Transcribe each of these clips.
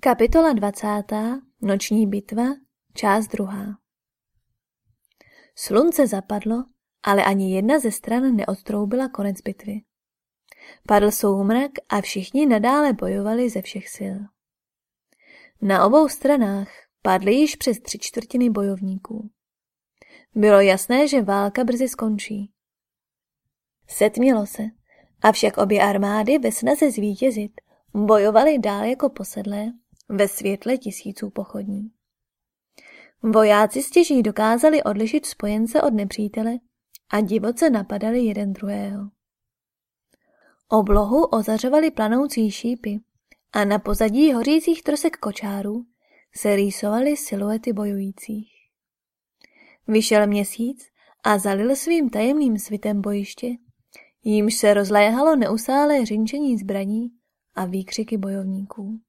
Kapitola 20. Noční bitva, část druhá. Slunce zapadlo, ale ani jedna ze stran neodtroubila konec bitvy. Padl soumrak a všichni nadále bojovali ze všech sil. Na obou stranách padly již přes tři čtvrtiny bojovníků. Bylo jasné, že válka brzy skončí. Setmělo se, avšak obě armády ve snaze zvítězit bojovaly dál jako posedlé ve světle tisíců pochodní. Vojáci stěží dokázali odlišit spojence od nepřítele a divoce napadali jeden druhého. Oblohu ozařovali planoucí šípy a na pozadí hořících trosek kočárů se rýsovaly siluety bojujících. Vyšel měsíc a zalil svým tajemným svitem bojiště, jímž se rozléhalo neusálé řinčení zbraní a výkřiky bojovníků.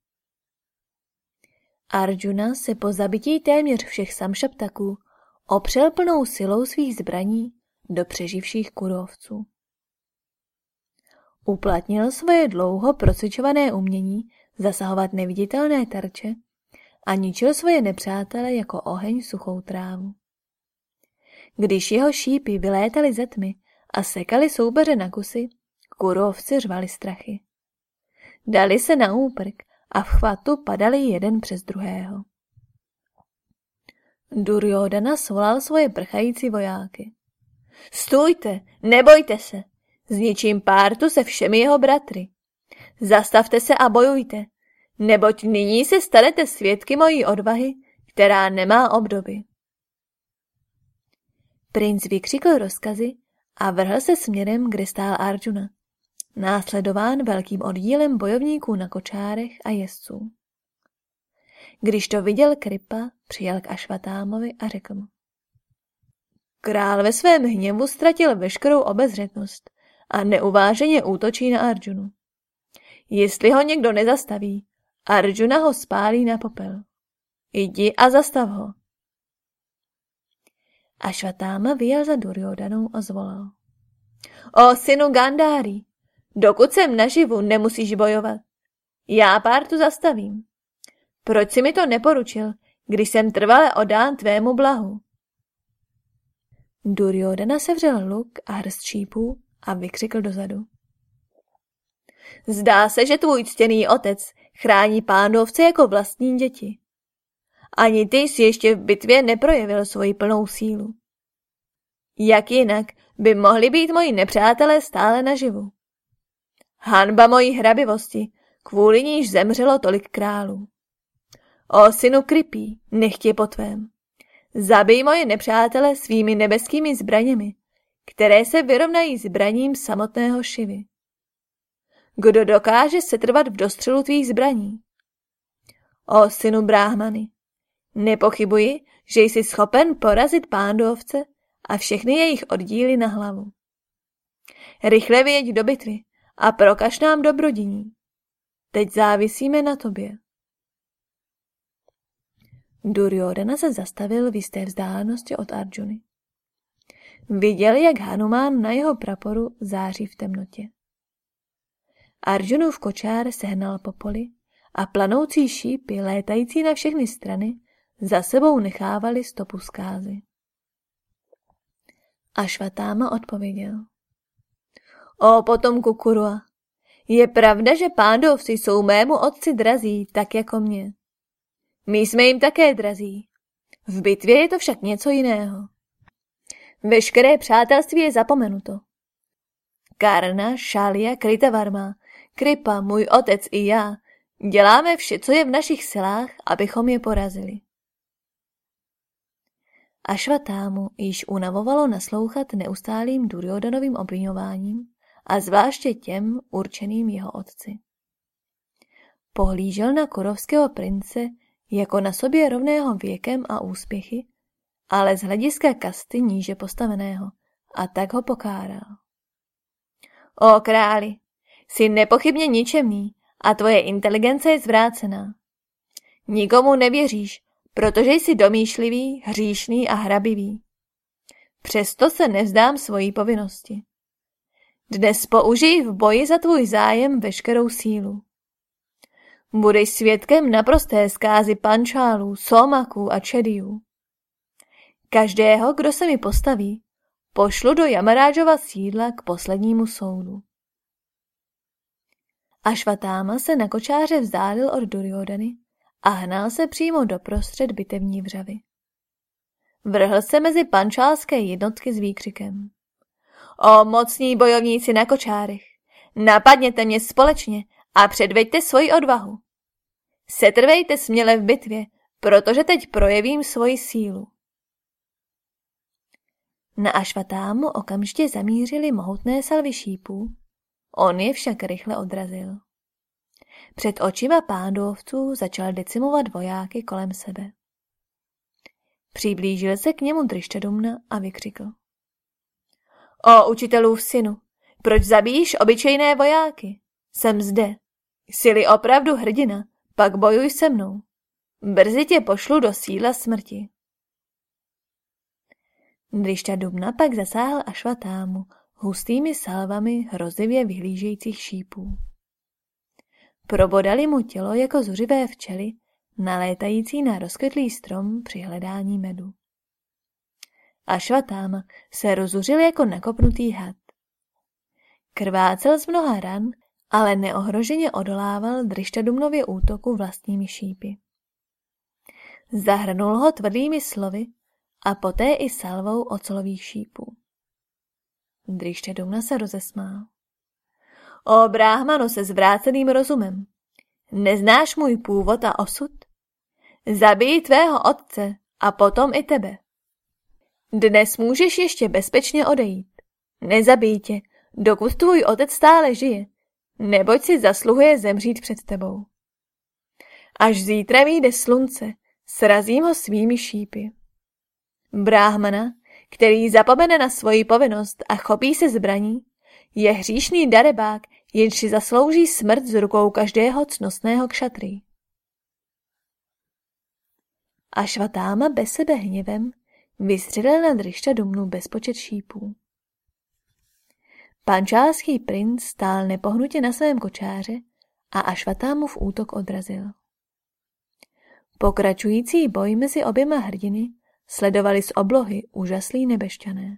Arjuna se po zabití téměř všech samšaptaků opřel plnou silou svých zbraní do přeživších kurovců. Uplatnil svoje dlouho procvičované umění zasahovat neviditelné terče a ničil svoje nepřátele jako oheň suchou trávu. Když jeho šípy vylétaly ze tmy a sekali soupeře na kusy, kurovci řvali strachy. Dali se na úprk a v chvatu padali jeden přes druhého. Duryodhana svolal svoje prchající vojáky. Stůjte, nebojte se, zničím pártu se všemi jeho bratry. Zastavte se a bojujte, neboť nyní se stanete svědky mojí odvahy, která nemá obdoby. Princ vykřikl rozkazy a vrhl se směrem, kde stál Arjuna následován velkým oddílem bojovníků na kočárech a jezdců. Když to viděl Kripa, přijel k Ašvatámovi a řekl mu. Král ve svém hněvu ztratil veškerou obezřetnost a neuváženě útočí na Arjunu. Jestli ho někdo nezastaví, Arjuna ho spálí na popel. Jdi a zastav ho. Ašvatáma vyjel za Duryodanou a zvolal. O synu Gandári, Dokud jsem naživu, nemusíš bojovat. Já pártu zastavím. Proč si mi to neporučil, když jsem trvale odán tvému blahu? Duryodhana sevřel luk a hrst šípů a vykřikl dozadu. Zdá se, že tvůj ctěný otec chrání pándovce jako vlastní děti. Ani ty jsi ještě v bitvě neprojevil svoji plnou sílu. Jak jinak by mohli být moji nepřátelé stále naživu? Hanba mojí hrabivosti, kvůli níž zemřelo tolik králů. O synu krypí, nechtě po tvém. Zabij moje nepřátele svými nebeskými zbraněmi, které se vyrovnají zbraním samotného Šivy. Kdo dokáže setrvat v dostřelu tvých zbraní? O synu bráhmany, nepochybuji, že jsi schopen porazit pándovce a všechny jejich oddíly na hlavu. Rychle vyjeď do bitvy, a prokaž nám dobrodiní. Teď závisíme na tobě. Duryodhana se zastavil v jisté vzdálenosti od Arjuny. Viděl, jak Hanuman na jeho praporu září v temnotě. Arjunův kočár sehnal po poli a planoucí šípy, létající na všechny strany, za sebou nechávali stopu zkázy. A Švatáma odpověděl. O potomku Kurua, je pravda, že pándovci jsou mému otci drazí, tak jako mě. My jsme jim také drazí. V bitvě je to však něco jiného. Veškeré přátelství je zapomenuto. Karna, Šalia, Kritavarma, Kripa, můj otec i já, děláme vše, co je v našich silách, abychom je porazili. Ašvatámu již unavovalo naslouchat neustálým Duryodanovým obvinováním a zvláště těm určeným jeho otci. Pohlížel na korovského prince jako na sobě rovného věkem a úspěchy, ale z hlediska kasty níže postaveného a tak ho pokáral. O králi, jsi nepochybně ničemný a tvoje inteligence je zvrácená. Nikomu nevěříš, protože jsi domýšlivý, hříšný a hrabivý. Přesto se nevzdám svojí povinnosti. Dnes použij v boji za tvůj zájem veškerou sílu. Budeš svědkem naprosté zkázy pančálů, somaků a čediů. Každého, kdo se mi postaví, pošlu do Jamarážova sídla k poslednímu soudu. Ašvatáma se na kočáře vzdálil od Duryodany a hnal se přímo do prostřed bitevní vřavy. Vrhl se mezi pančálské jednotky s výkřikem. O mocní bojovníci na kočárech, napadněte mě společně a předveďte svoji odvahu. Setrvejte směle v bitvě, protože teď projevím svoji sílu. Na Ašvatámu okamžitě zamířili mohutné salvy šípů, on je však rychle odrazil. Před očima pándovců začal decimovat vojáky kolem sebe. Přiblížil se k němu Drištadumna a vykřikl. O učitelův synu, proč zabíjíš obyčejné vojáky? Jsem zde. Jsi-li opravdu hrdina, pak bojuj se mnou. Brzy tě pošlu do síla smrti. Drištadumna pak zasáhl Ašvatámu hustými salvami hrozivě vyhlížejících šípů. Probodali mu tělo jako zuřivé včely, nalétající na rozkvetlý strom při hledání medu. A švatám se rozuřil jako nakopnutý had. Krvácel z mnoha ran, ale neohroženě odolával Drištadumnově útoku vlastními šípy. Zahrnul ho tvrdými slovy a poté i salvou ocelových šípů. Drištadumna se rozesmál. O bráhmano se zvráceným rozumem. Neznáš můj původ a osud? Zabij tvého otce a potom i tebe. Dnes můžeš ještě bezpečně odejít. Nezabij tě, dokud tvůj otec stále žije, neboť si zasluhuje zemřít před tebou. Až zítra vyjde slunce, srazím ho svými šípy. Bráhmana, který zapomene na svoji povinnost a chopí se zbraní, je hříšný darebák, jenž si zaslouží smrt z rukou každého cnostného kšatry. A švatáma bez sebe hněvem vystřelil na Drišta domnu bezpočet šípů. Pančálský princ stál nepohnutě na svém kočáře a Ašvatámu v útok odrazil. Pokračující boj mezi oběma hrdiny sledovali z oblohy úžaslí nebešťané.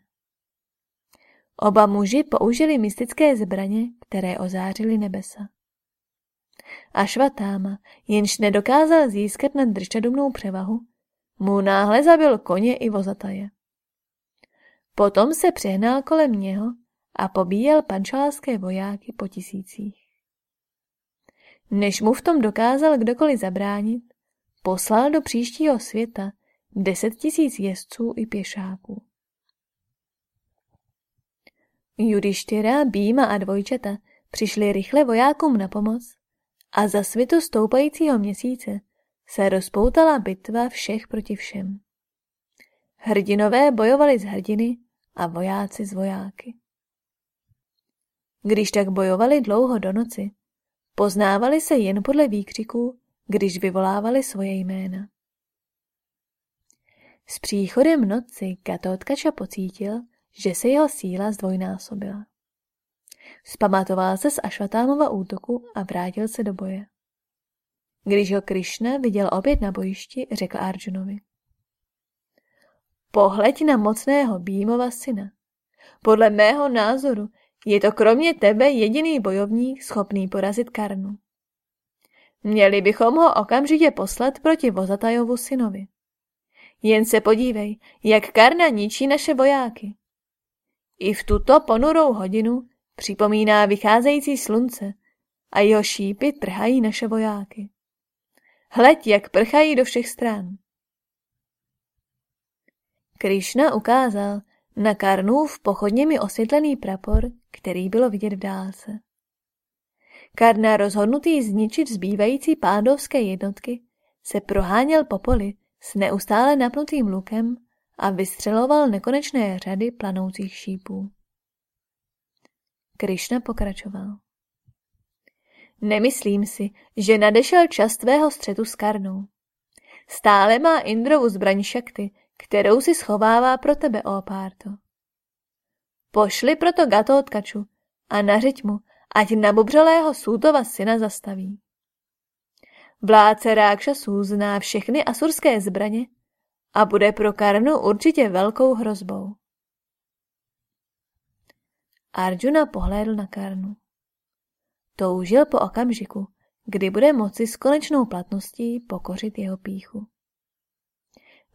Oba muži použili mystické zbraně, které ozářily nebesa. A švatáma, jenž nedokázal získat nad drčadumnou převahu, mu náhle zabil koně i vozataje. Potom se přehnal kolem něho a pobíjel pančálské vojáky po tisících. Než mu v tom dokázal kdokoliv zabránit, poslal do příštího světa deset tisíc jezdců i pěšáků. Judištyra, Býma a dvojčata přišli rychle vojákům na pomoc a za svitu stoupajícího měsíce se rozpoutala bitva všech proti všem. Hrdinové bojovali z hrdiny a vojáci z vojáky. Když tak bojovali dlouho do noci, poznávali se jen podle výkřiků, když vyvolávali svoje jména. S příchodem noci Katotkača pocítil, že se jeho síla zdvojnásobila. Spamatoval se z Ašvatámova útoku a vrátil se do boje. Když ho Krišna viděl opět na bojišti, řekl Arjunovi. Pohleď na mocného Bímova syna. Podle mého názoru je to kromě tebe jediný bojovník schopný porazit Karnu. Měli bychom ho okamžitě poslat proti Vozatajovu synovi. Jen se podívej, jak Karna ničí naše vojáky. I v tuto ponurou hodinu připomíná vycházející slunce a jeho šípy trhají naše vojáky. Hleď, jak prchají do všech stran. Krišna ukázal na Karnův pochodněmi osvětlený prapor, který bylo vidět v dálce. Karna rozhodnutý zničit zbývající pádovské jednotky se proháněl po poli s neustále napnutým lukem a vystřeloval nekonečné řady planoucích šípů. Krišna pokračoval. Nemyslím si, že nadešel čas tvého střetu s Karnou. Stále má Indrovu zbraň šakty, kterou si schovává pro tebe, ó Párto. Pošli proto Gatotkaču a nařiď mu, ať nabubřelého Sútova syna zastaví. Vládce Rákšasů zná všechny asurské zbraně a bude pro Karnu určitě velkou hrozbou. Arjuna pohlédl na Karnu. Toužil po okamžiku, kdy bude moci s konečnou platností pokořit jeho píchu.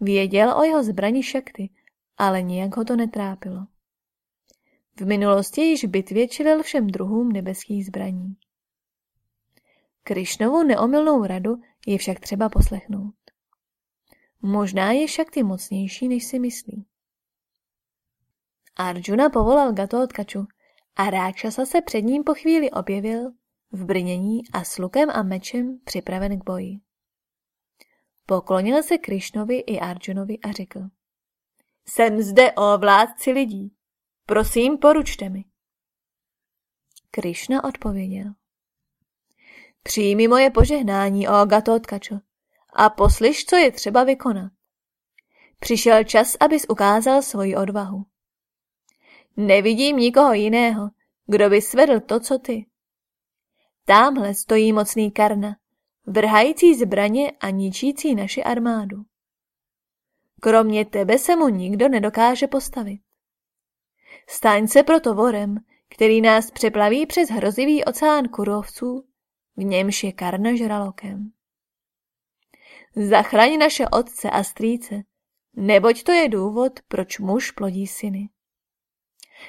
Věděl o jeho zbrani šakty, ale nijak ho to netrápilo. V minulosti již bitvě čelil všem druhům nebeských zbraní. Krišnovu neomylnou radu je však třeba poslechnout. Možná je šakty mocnější, než si myslí. Arjuna povolal Gatotkaču a Rákšasa se před ním po chvíli objevil v brnění a s lukem a mečem připraven k boji. Poklonil se Krišnovi i Arjunovi a řekl. Jsem zde o vládci lidí. Prosím, poručte mi. Krišna odpověděl. Přijmi moje požehnání, o Gatotkačo, a poslyš, co je třeba vykonat. Přišel čas, abys ukázal svoji odvahu. Nevidím nikoho jiného, kdo by svedl to, co ty. Támhle stojí mocný Karna, vrhající zbraně a ničící naši armádu. Kromě tebe se mu nikdo nedokáže postavit. Staň se proto vorem, který nás přeplaví přes hrozivý oceán kurovců, v němž je Karna žralokem. Zachraň naše otce a strýce, neboť to je důvod, proč muž plodí syny.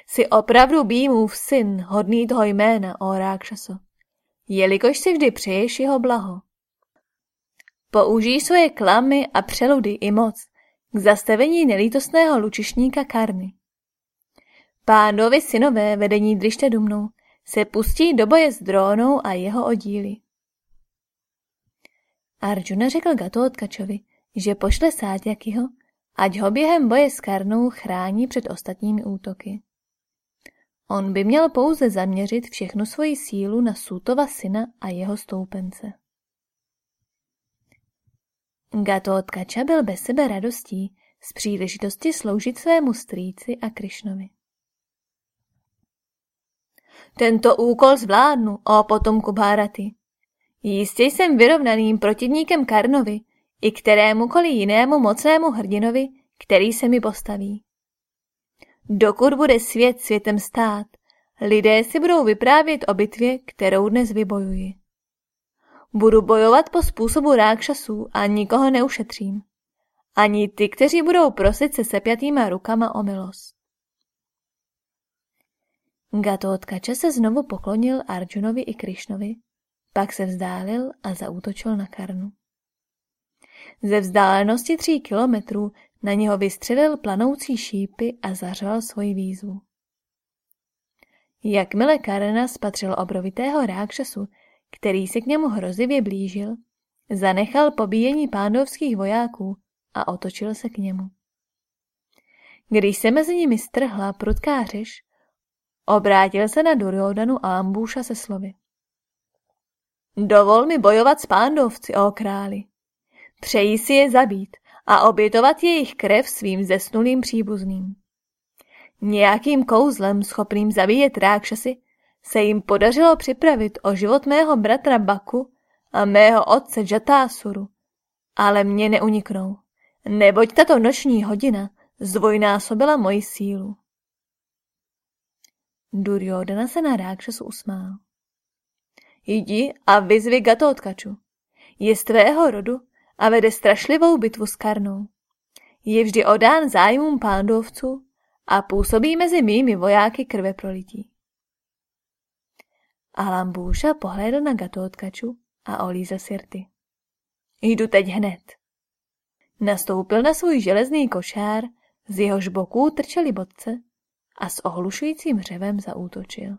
Jsi opravdu Bímův syn, hodný toho jména, o Rákšaso, jelikož si vždy přeješ jeho blaho. Použij svoje klamy a přeludy i moc k zastavení nelítostného lučišníka Karny. Pánovi synové vedení Driště Dumnou se pustí do boje s drónou a jeho oddíly. Arjuna řekl Gatotkačovi, že pošle Sátyakiho, ať ho během boje s Karnou chrání před ostatními útoky. On by měl pouze zaměřit všechnu svoji sílu na Sutova syna a jeho stoupence. Gatotkača byl bez sebe radostí z příležitosti sloužit svému strýci a Krišnovi. Tento úkol zvládnu, o potomku Bharaty. Jistě jsem vyrovnaným protivníkem Karnovi i kterémukoliv jinému mocnému hrdinovi, který se mi postaví. Dokud bude svět světem stát, lidé si budou vyprávět o bitvě, kterou dnes vybojuji. Budu bojovat po způsobu rákšasů a nikoho neušetřím. Ani ty, kteří budou prosit se sepjatýma rukama o milost. Gatotkača se znovu poklonil Arjunovi i Krišnovi, pak se vzdálil a zaútočil na Karnu. Ze vzdálenosti tří kilometrů na něho vystřelil planoucí šípy a zařval svoji výzvu. Jakmile Karna spatřil obrovitého rákšasu, který se k němu hrozivě blížil, zanechal pobíjení pándovských vojáků a otočil se k němu. Když se mezi nimi strhla prudká řeš, obrátil se na Duryodanu a Ambúša se slovy. Dovol mi bojovat s pándovci, o králi. Přeji si je zabít a obětovat jejich krev svým zesnulým příbuzným. Nějakým kouzlem schopným zabíjet rákšasy se jim podařilo připravit o život mého bratra Baku a mého otce Jatásuru, ale mě neuniknou, neboť tato noční hodina zdvojnásobila moji sílu. Duryodhana se na rákšasu usmál. Jdi a vyzvi Gatotkaču. Je z tvého rodu a vede strašlivou bitvu s Karnou. Je vždy odán zájmům pándovců a působí mezi mými vojáky krve prolití. Alambúša pohlédl na Gatotkaču a olíza sirty. Jdu teď hned. Nastoupil na svůj železný košár, z jehož boků trčely bodce a s ohlušujícím řevem zaútočil.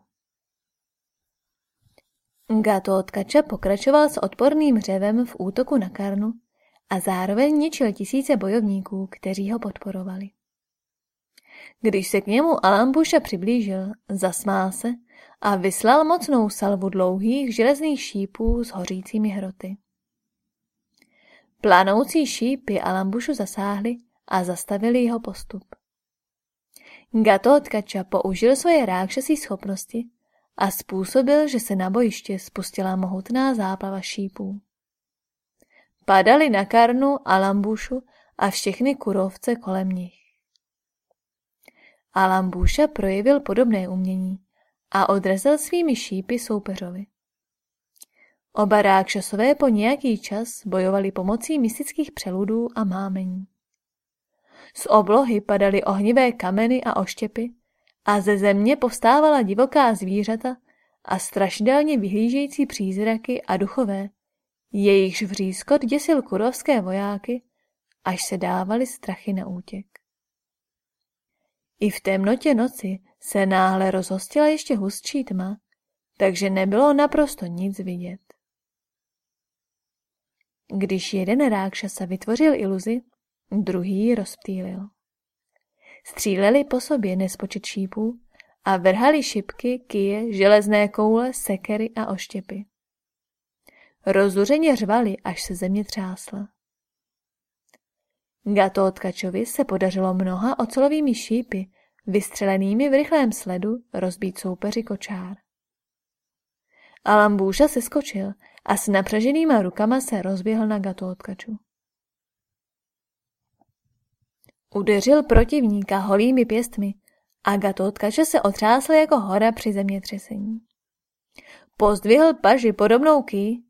Gatotkača pokračoval s odporným řevem v útoku na Karnu a zároveň ničil tisíce bojovníků, kteří ho podporovali. Když se k němu Alambuša přiblížil, zasmál se a vyslal mocnou salvu dlouhých železných šípů s hořícími hroty. Planoucí šípy Alambušu zasáhly a zastavili jeho postup. Gatotkača použil svoje rákšasí schopnosti a způsobil, že se na bojiště spustila mohutná záplava šípů. Padali na Karnu a Lambušu a všechny kurovce kolem nich. Alambúša projevil podobné umění a odrazil svými šípy soupeřovi. Oba rákšasové po nějaký čas bojovali pomocí mystických přeludů a mámení. Z oblohy padaly ohnivé kameny a oštěpy a ze země povstávala divoká zvířata a strašidelně vyhlížející přízraky a duchové, jejichž vřískot děsil kurovské vojáky, až se dávali strachy na útěk. I v temnotě noci se náhle rozhostila ještě hustší tma, takže nebylo naprosto nic vidět. Když jeden rákšasa vytvořil iluzi, druhý ji rozptýlil. Stříleli po sobě nespočet šípů a vrhali šipky, kije, železné koule, sekery a oštěpy. Rozuřeně řvali, až se země třásla. Gatotkačovi se podařilo mnoha ocelovými šípy, vystřelenými v rychlém sledu, rozbít soupeři kočár. Alambůša se skočil a s napřeženýma rukama se rozběhl na Gatotkaču. Udeřil protivníka holými pěstmi a Gatotkače se otřásl jako hora při zemětřesení. Pozdvihl paži podobnou ký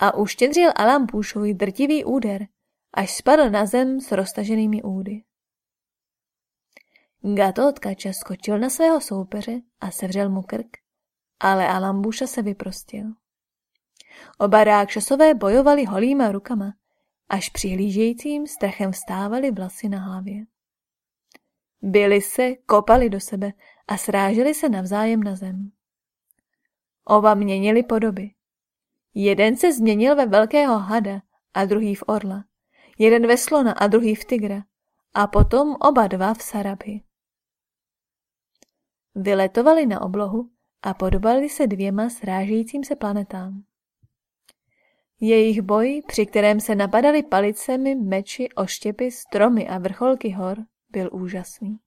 a uštědřil Alambůšovi drtivý úder, až spadl na zem s roztaženými údy. Gatotkača skočil na svého soupeře a sevřel mu krk, ale Alambuša se vyprostil. Oba rákšasové bojovali holýma rukama, až přihlížejícím strachem vstávali vlasy na hlavě. Byli se, kopali do sebe a sráželi se navzájem na zem. Oba měnili podoby. Jeden se změnil ve velkého hada a druhý v orla. Jeden ve slona a druhý v tygra. A potom oba dva v sarabhy. Vyletovali na oblohu a podobali se dvěma srážejícím se planetám. Jejich boj, při kterém se napadali palicemi, meči, oštěpy, stromy a vrcholky hor, byl úžasný.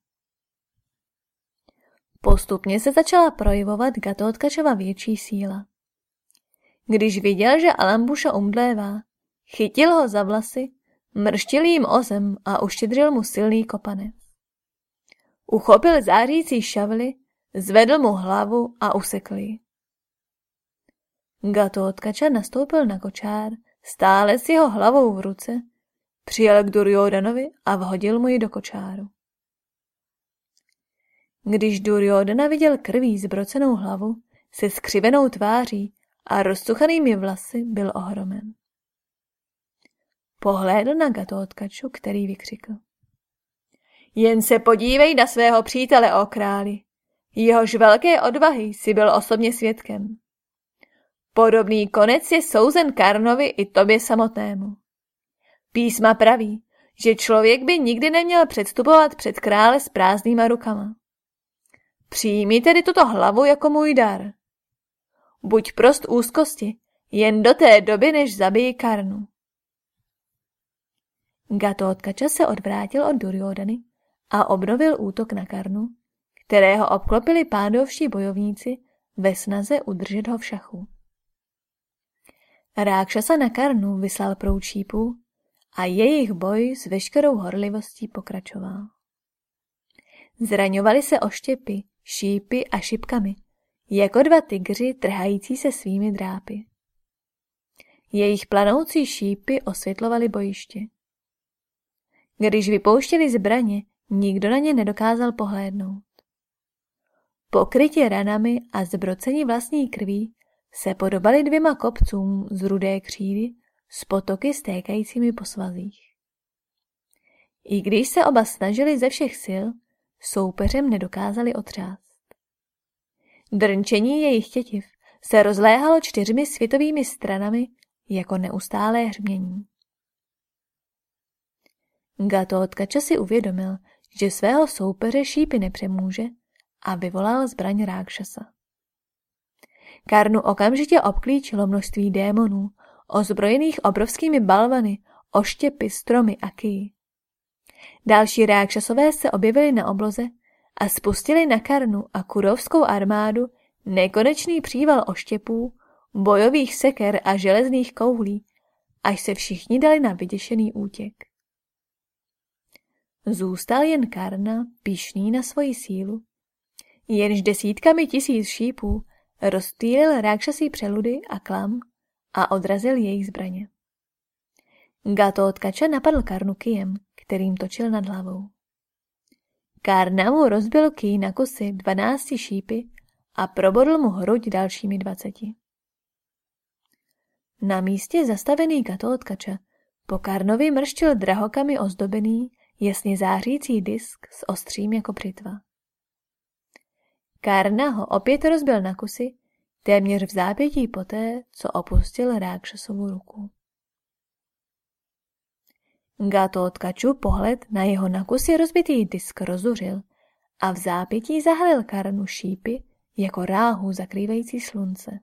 Postupně se začala projevovat Gatotkačova větší síla. Když viděl, že Alambuša umdlévá, chytil ho za vlasy, mrštil jim o zem a uštědřil mu silný kopanec. Uchopil zářící šavly, zvedl mu hlavu a usekl ji. Gatotkača nastoupil na kočár, stále s jeho hlavou v ruce, přijel k Duryodanovi a vhodil mu ji do kočáru. Když Duryodana viděl krví zbrocenou hlavu se skřivenou tváří a rozsuchanými vlasy, byl ohromen. Pohlédl na Gatotkaču, který vykřikl. Jen se podívej na svého přítele, o králi. Jehož velké odvahy si byl osobně svědkem. Podobný konec je souzen Karnovi i tobě samotnému. Písma praví, že člověk by nikdy neměl předstupovat před krále s prázdnýma rukama. Přijmi tedy tuto hlavu jako můj dar. Buď prost úzkosti, jen do té doby, než zabijí Karnu. Gatotkača se odvrátil od Duryodany a obnovil útok na Karnu, kterého obklopili pádovští bojovníci ve snaze udržet ho v šachu. Rákšasa na Karnu vyslal proud šípů a jejich boj s veškerou horlivostí pokračoval. Zraňovali se oštěpy, šípy a šipkami, jako dva tygři trhající se svými drápy. Jejich planoucí šípy osvětlovaly bojiště. Když vypouštěli zbraně, nikdo na ně nedokázal pohlédnout. Pokrytě ranami a zbrocení vlastní krví se podobali dvěma kopcům z rudé křídy s potoky stékajícími po svazích. I když se oba snažili ze všech sil, soupeřem nedokázali otřást. Drnčení jejich tětiv se rozléhalo čtyřmi světovými stranami jako neustálé hřmění. Gatotkača si uvědomil, že svého soupeře šípy nepřemůže a vyvolal zbraň Rákšasa. Karnu okamžitě obklíčilo množství démonů, ozbrojených obrovskými balvany, oštěpy, stromy a kyji. Další rákšasové se objevili na obloze a spustili na Karnu a kurovskou armádu nekonečný příval oštěpů, bojových seker a železných koulí až se všichni dali na vyděšený útěk. Zůstal jen Karna, pišný na svoji sílu, jenž desítkami tisíc šípů rozptýlil rákšasí přeludy a klam a odrazil jejich zbraně. Gatotkača napadl Karnu kijem, kterým točil nad hlavou. Karna mu rozbil ký na kusy dvanácti šípy a probodl mu hruď dalšími dvaceti. Na místě zastavený Gatotkača po Karnovi mrštil drahokami ozdobený, jasně zářící disk s ostřím jako břitva. Karna ho opět rozbil na kusy, téměř v zápětí poté, co opustil Rákšasovu ruku. Gatotkaču pohled na jeho na kusy rozbitý disk rozuřil a v zápětí zahalil Karnu šípy jako ráhu zakrývající slunce.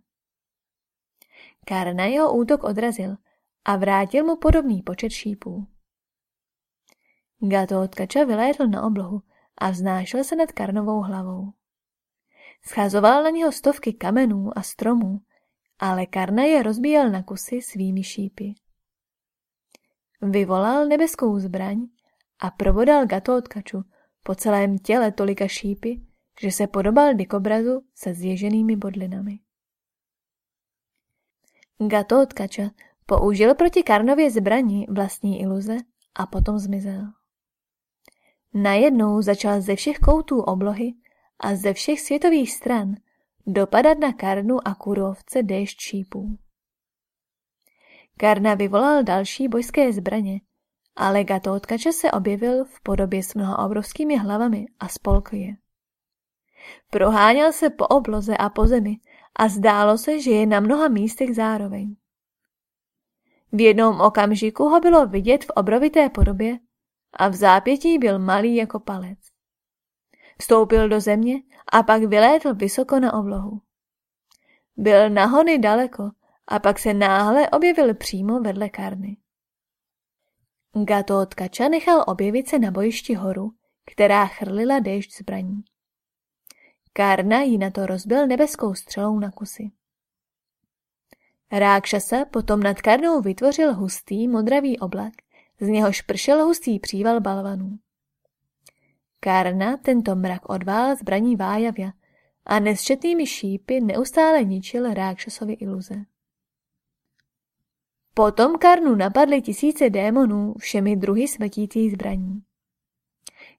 Karna jeho útok odrazil a vrátil mu podobný počet šípů. Gatotkača vylétl na oblohu a vznášel se nad Karnovou hlavou. Schazoval na něho stovky kamenů a stromů, ale Karna je rozbíjel na kusy svými šípy. Vyvolal nebeskou zbraň a probodal Gatotkaču po celém těle tolika šípy, že se podobal dikobrazu se zježenými bodlinami. Gatotkača použil proti Karnově zbraní vlastní iluze a potom zmizel. Najednou začal ze všech koutů oblohy a ze všech světových stran dopadat na Karnu a kurovce déšť šípů. Karna vyvolal další bojské zbraně, ale Gatotkače se objevil v podobě s mnoha obrovskými hlavami a spolkl je. Proháněl se po obloze a po zemi a zdálo se, že je na mnoha místech zároveň. V jednom okamžiku ho bylo vidět v obrovité podobě a v zápětí byl malý jako palec. Vstoupil do země a pak vylétl vysoko na oblohu. Byl nahony daleko a pak se náhle objevil přímo vedle Karny. Gatotkača nechal objevit se na bojišti horu, která chrlila déšť zbraní. Karna jí na to rozbil nebeskou střelou na kusy. Rákšasa potom nad Karnou vytvořil hustý modravý oblak, z něhož pršel hustý příval balvanů. Karna tento mrak odvál zbraní Vájavia a nesčetnými šípy neustále ničil Rákšasovi iluze. Potom Karnu napadly tisíce démonů všemi druhy smetících zbraní.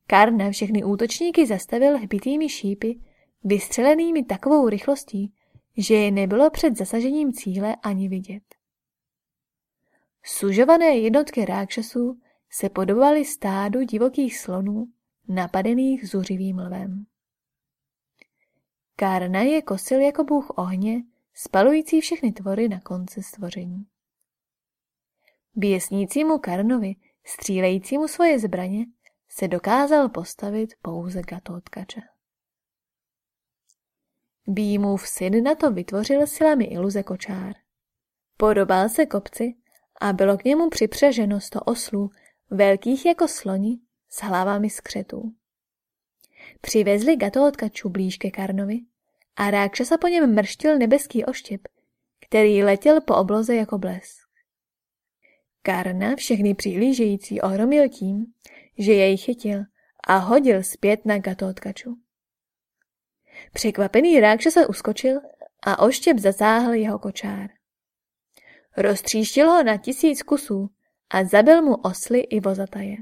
Karna všechny útočníky zastavil hbitými šípy, vystřelenými takovou rychlostí, že je nebylo před zasažením cíle ani vidět. Sužované jednotky rákšasů se podobaly stádu divokých slonů, napadených zuřivým lvem. Karna je kosil jako bůh ohně, spalující všechny tvory na konci stvoření. Běsnícímu Karnovi, střílejícímu svoje zbraně, se dokázal postavit pouze Gatotkača. Býmův syn na to vytvořil silami iluze kočár. Podobal se kopci a bylo k němu připřeženo sto oslů, velkých jako sloni, s hlavami skřetů. Přivezli Gatotkaču blíž ke Karnovi a Rákšasa po něm mrštil nebeský oštěp, který letěl po obloze jako blesk. Karna všechny přihlížející ohromil tím, že jej chytil a hodil zpět na Gatotkaču. Překvapený se uskočil a oštěp zasáhl jeho kočár. Roztříštil ho na tisíc kusů a zabil mu osly i vozataje.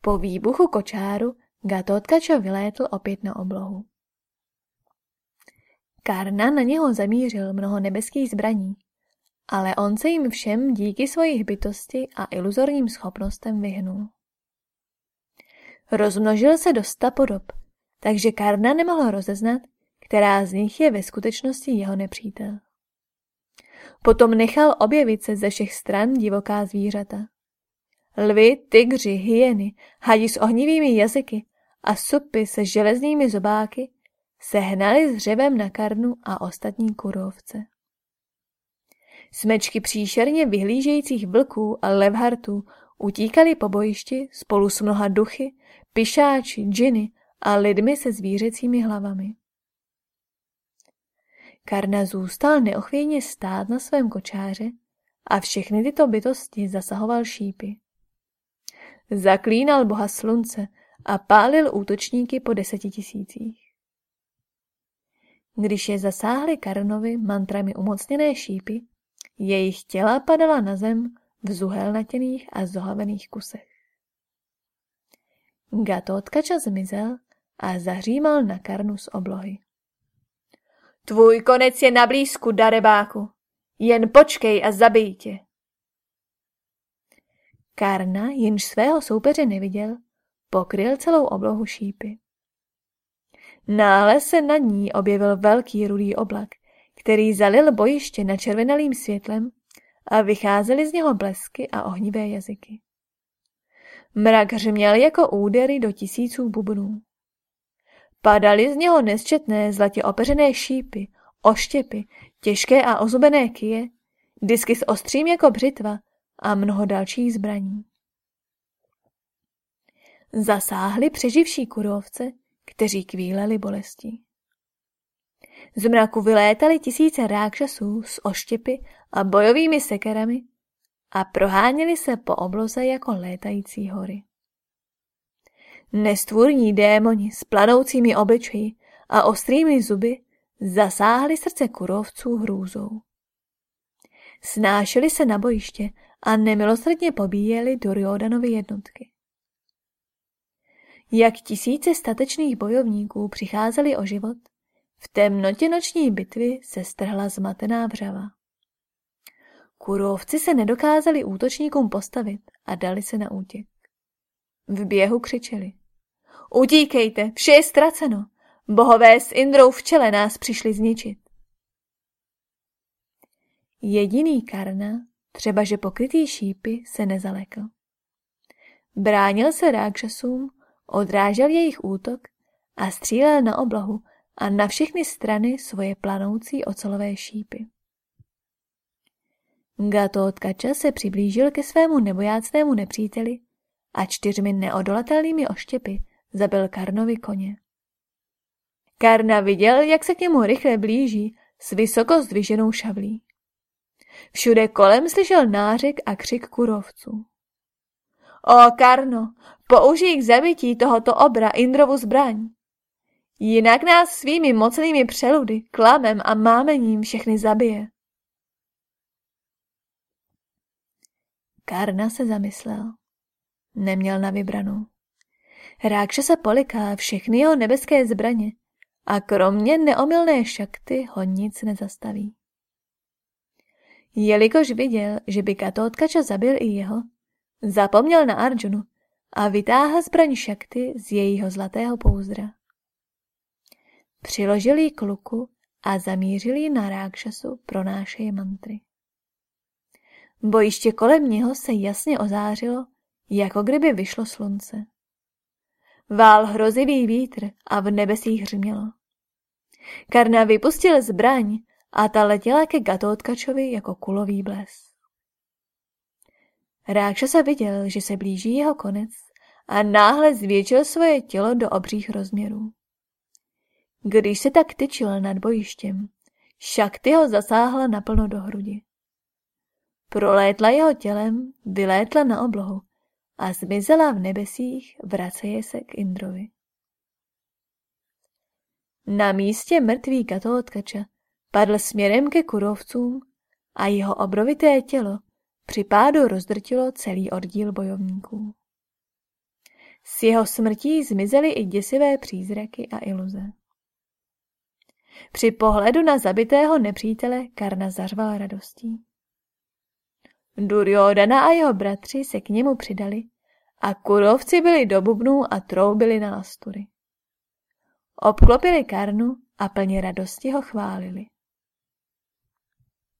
Po výbuchu kočáru Gatotkača vylétl opět na oblohu. Karna na něho zamířil mnoho nebeských zbraní, ale on se jim všem díky svojich bytosti a iluzorním schopnostem vyhnul. Rozmnožil se do sta podob, takže Karna nemohl rozeznat, která z nich je ve skutečnosti jeho nepřítel. Potom nechal objevit se ze všech stran divoká zvířata. Lvy, tygři, hyeny, hadi s ohnivými jazyky a supy se železnými zobáky se hnali s hřevem na karnu a ostatní kurovce. Smečky příšerně vyhlížejících vlků a levhartů utíkali po bojišti spolu s mnoha duchy, pišáči, džiny a lidmi se zvířecími hlavami. Karna zůstal neochvějně stát na svém kočáře a všechny tyto bytosti zasahoval šípy. Zaklínal boha slunce a pálil útočníky po deseti tisících. Když je zasáhly Karnovi mantrami umocněné šípy, jejich těla padala na zem v zuhelnatěných a zohavených kusech. Gatotkača zmizel a zahřímal na Karnu z oblohy. Tvůj konec je na blízku, darebáku. Jen počkej a zabij tě. Karna, jenž svého soupeře neviděl, pokryl celou oblohu šípy. Nále se nad ní objevil velký rudý oblak, který zalil bojiště na červenalým světlem a vycházely z něho blesky a ohnivé jazyky. Mrak hřměl jako údery do tisíců bubnů. Padaly z něho nesčetné zlatě opeřené šípy, oštěpy, těžké a ozubené kije, disky s ostřím jako břitva a mnoho dalších zbraní. Zasáhli přeživší kurovce, kteří kvíleli bolestí. Z mraku vylétali tisíce rákšasů s oštěpy a bojovými sekerami a proháněli se po obloze jako létající hory. Nestvůrní démoni s planoucími obličeji a ostrými zuby zasáhli srdce kurovců hrůzou. Snášeli se na bojiště a nemilosrdně pobíjeli Duryodanovi jednotky. Jak tisíce statečných bojovníků přicházeli o život, v temnotě noční bitvy se strhla zmatená vřava. Kurovci se nedokázali útočníkům postavit a dali se na útěk. V běhu křičeli. Utíkejte, vše je ztraceno. Bohové s Indrou v čele nás přišli zničit. Jediný Karna, třeba že pokrytý šípy, se nezalekl. Bránil se rákšasům, odrážel jejich útok a střílel na oblohu a na všechny strany svoje planoucí ocelové šípy. Gatotkača se přiblížil ke svému nebojácnému nepříteli a čtyřmi neodolatelnými oštěpy zabil Karnovi koně. Karna viděl, jak se k němu rychle blíží s vysoko zdviženou šavlí. Všude kolem slyšel nářek a křik kurovců. O Karno, použij k zabití tohoto obra Indrovu zbraň. Jinak nás svými mocnými přeludy, klamem a mámením všechny zabije. Karna se zamyslel. Neměl na vybranou. Rákše se poliká všechny jeho nebeské zbraně a kromě neomylné šakty ho nic nezastaví. Jelikož viděl, že by Katotkača zabil i jeho, zapomněl na Arjunu a vytáhl zbraň šakty z jejího zlatého pouzdra. Přiložil ji k luku a zamířil ji na Rákšasu pronášeje mantry. Bojiště kolem něho se jasně ozářilo, jako kdyby vyšlo slunce. Vál hrozivý vítr a v nebesích hřmělo. Karna vypustil zbraň a ta letěla ke Gatotkačovi jako kulový bles. se viděl, že se blíží jeho konec a náhle zvětšil svoje tělo do obřích rozměrů. Když se tak tyčil nad bojištěm, Šakty ho zasáhla naplno do hrudi. Prolétla jeho tělem, vylétla na oblohu a zmizela v nebesích, vraceje se k Indrovi. Na místě mrtvý katolotkača padl směrem ke kurovcům a jeho obrovité tělo při pádu rozdrtilo celý oddíl bojovníků. S jeho smrtí zmizely i děsivé přízraky a iluze. Při pohledu na zabitého nepřítele Karna zařval radostí. Duryodana a jeho bratři se k němu přidali a kurovci byli do bubnů a troubili na lastury. Obklopili Karnu a plně radosti ho chválili.